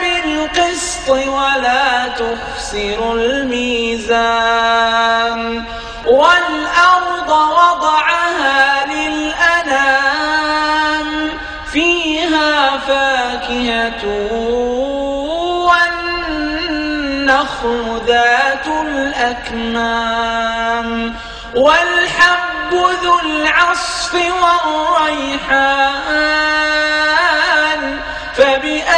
بالقسط ولا تخسروا الميزان. والأرض وضعها للأنام فيها فاكهة والنخل ذات الأكمام. والحب ذو العصف والريحان فبأي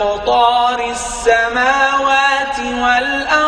أقطار السماوات والأرض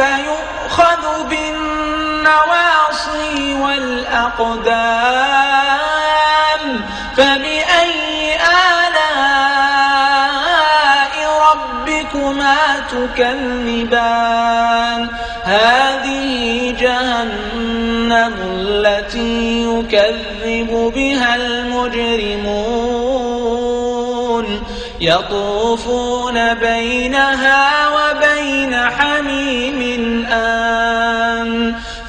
فيؤخذ بالنواصي والأقدام فبأي آلاء ربكما تكذبان؟ هذه جهنم التي يكذب بها المجرمون. يطوفون بينها وبين حميم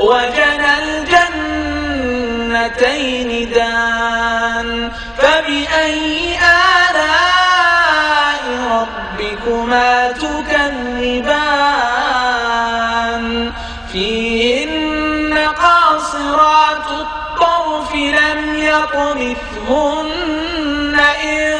وجنى الجنتين دان فبأي آلاء ربكما تكذبان؟ فيهن قاصرات الطرف لم يطمثهن إنس